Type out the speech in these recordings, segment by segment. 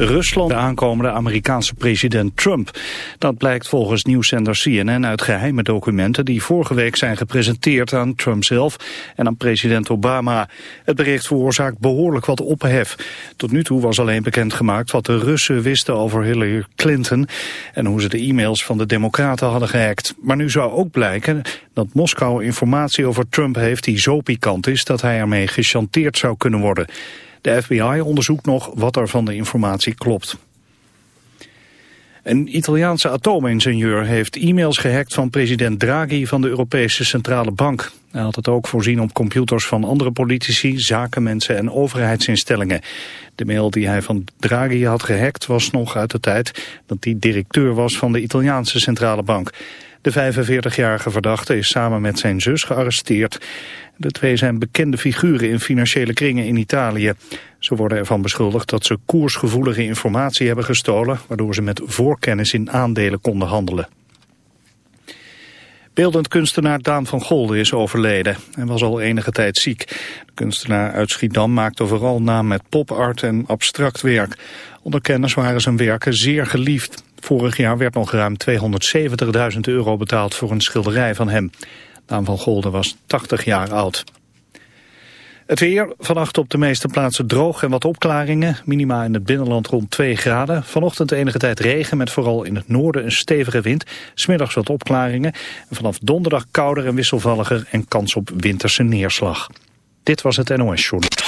Rusland de aankomende Amerikaanse president Trump. Dat blijkt volgens nieuwszender CNN uit geheime documenten... die vorige week zijn gepresenteerd aan Trump zelf en aan president Obama. Het bericht veroorzaakt behoorlijk wat ophef. Tot nu toe was alleen bekendgemaakt wat de Russen wisten over Hillary Clinton... en hoe ze de e-mails van de democraten hadden gehackt. Maar nu zou ook blijken dat Moskou informatie over Trump heeft die zo pikant is... dat hij ermee gechanteerd zou kunnen worden... De FBI onderzoekt nog wat er van de informatie klopt. Een Italiaanse atoomingenieur heeft e-mails gehackt van president Draghi van de Europese Centrale Bank. Hij had het ook voorzien op computers van andere politici, zakenmensen en overheidsinstellingen. De mail die hij van Draghi had gehackt was nog uit de tijd dat hij directeur was van de Italiaanse Centrale Bank. De 45-jarige verdachte is samen met zijn zus gearresteerd. De twee zijn bekende figuren in financiële kringen in Italië. Ze worden ervan beschuldigd dat ze koersgevoelige informatie hebben gestolen... waardoor ze met voorkennis in aandelen konden handelen. Beeldend kunstenaar Daan van Golde is overleden en was al enige tijd ziek. De kunstenaar uit Schiedam maakte vooral naam met popart en abstract werk. Onder kennis waren zijn werken zeer geliefd. Vorig jaar werd nog ruim 270.000 euro betaald voor een schilderij van hem. Daan van Golde was 80 jaar oud. Het weer, vannacht op de meeste plaatsen droog en wat opklaringen. Minima in het binnenland rond 2 graden. Vanochtend enige tijd regen met vooral in het noorden een stevige wind. Smiddags wat opklaringen. En vanaf donderdag kouder en wisselvalliger en kans op winterse neerslag. Dit was het NOS Journal.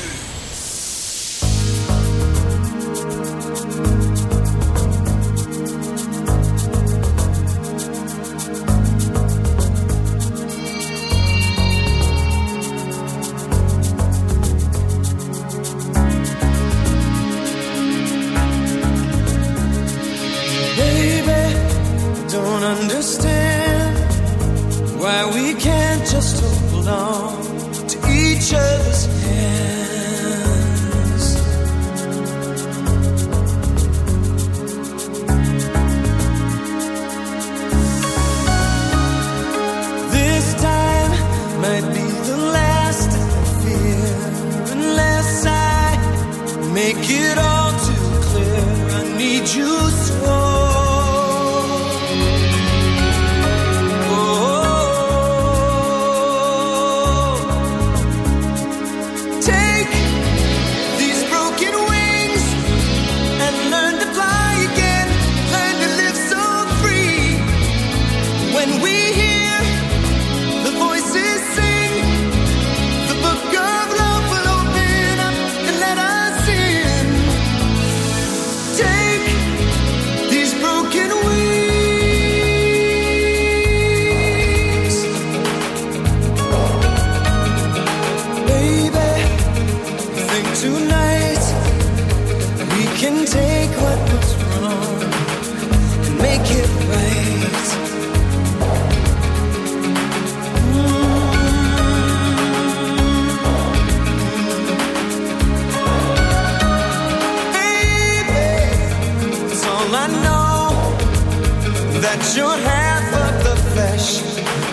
alone.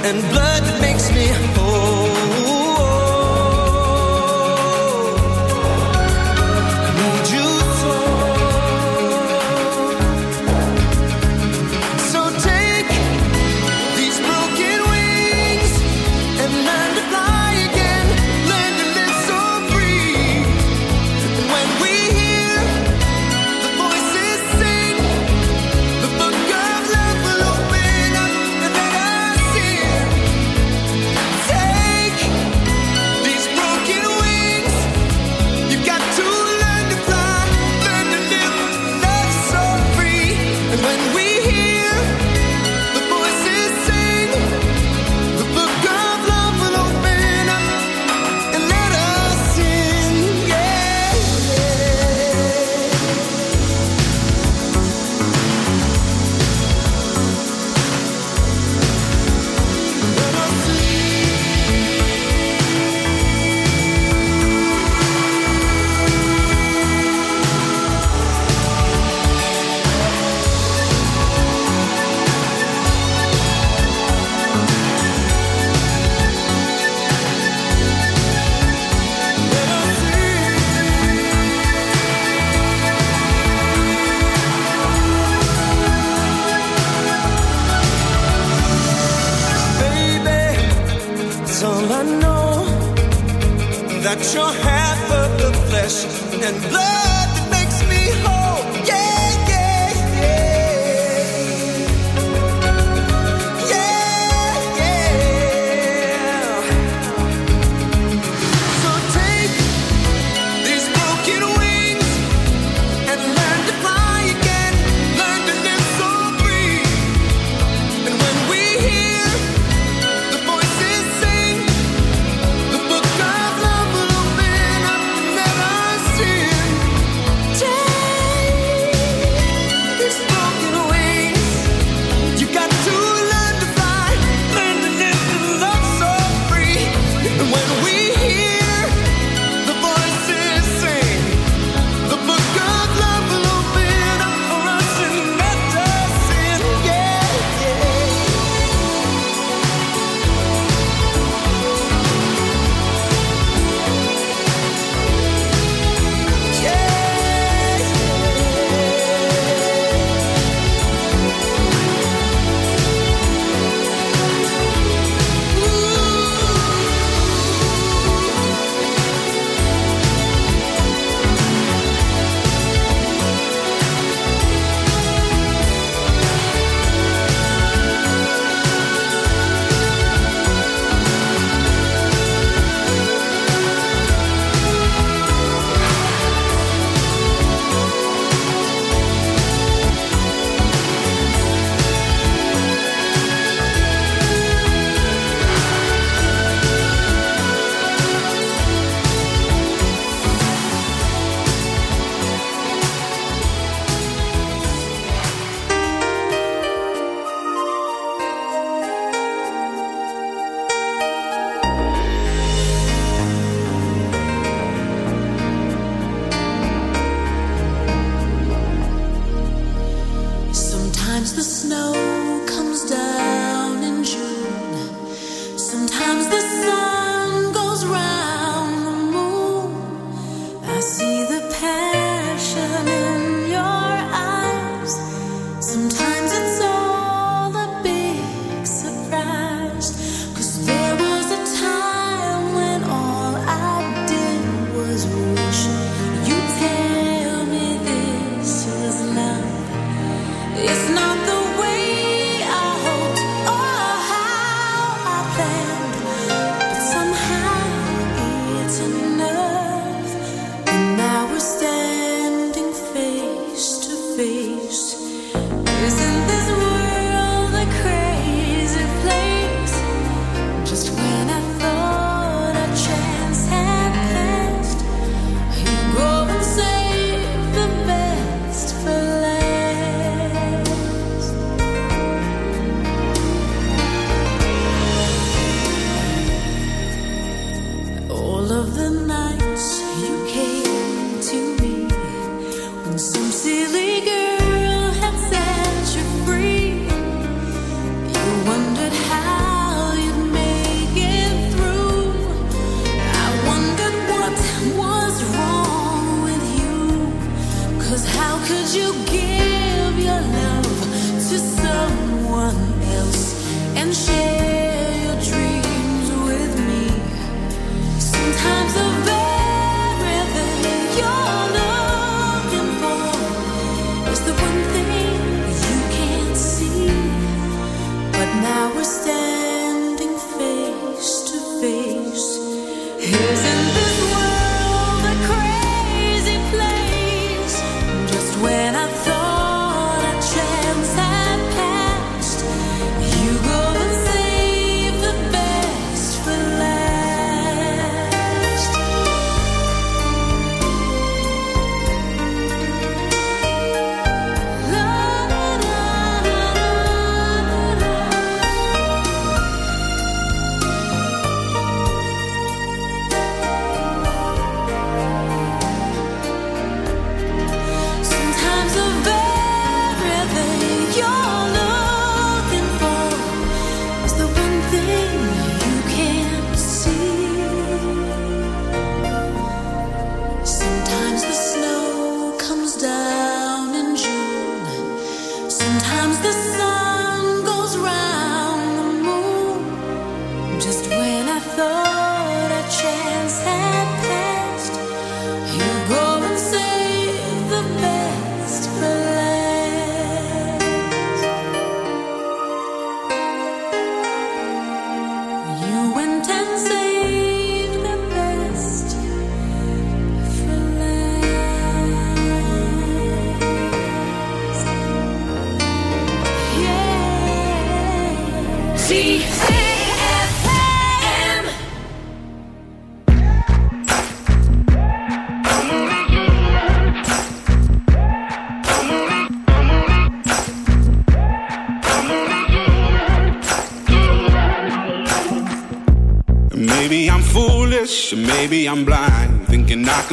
And blood that makes me Take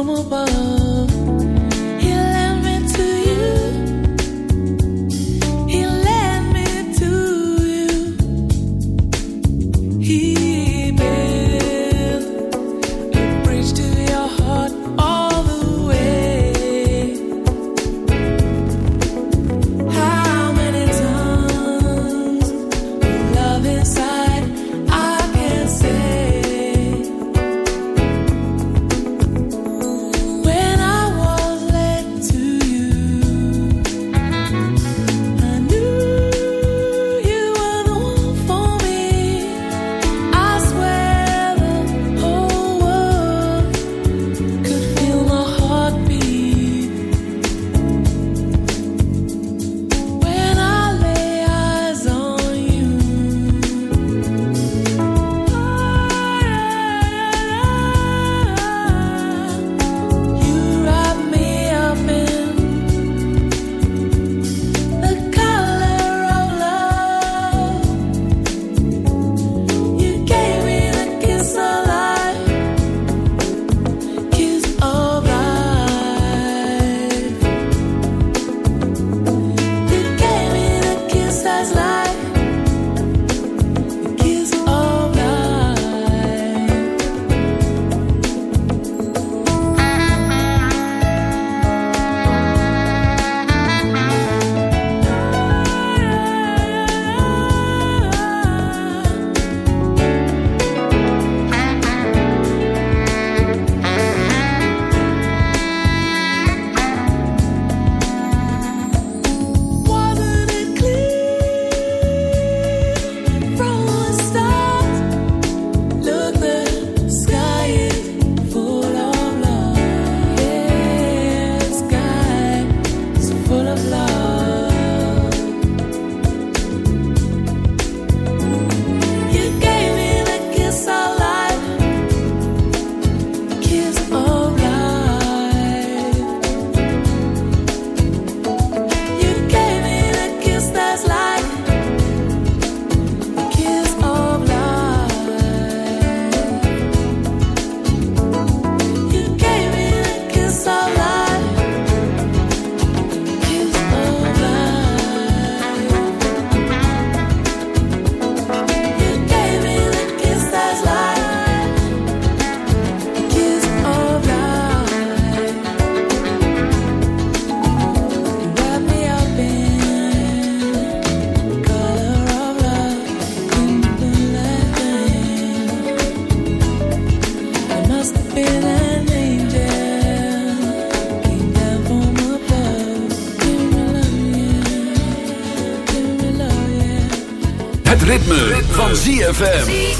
怎么办？ZFM.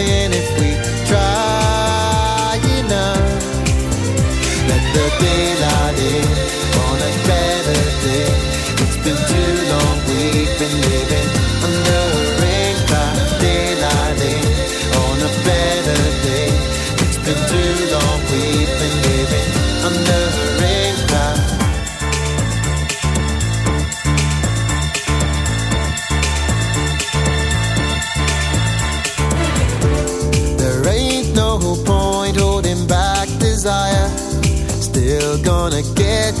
something if we try enough. Let the daylight in on a better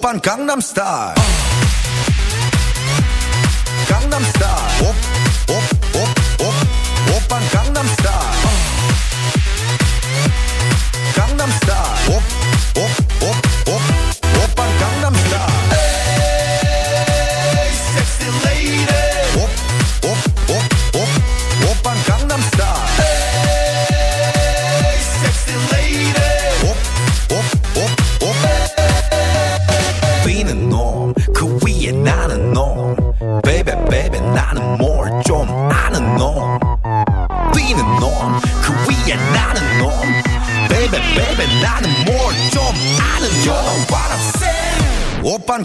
Pan Gangnam Style.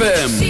ZFM.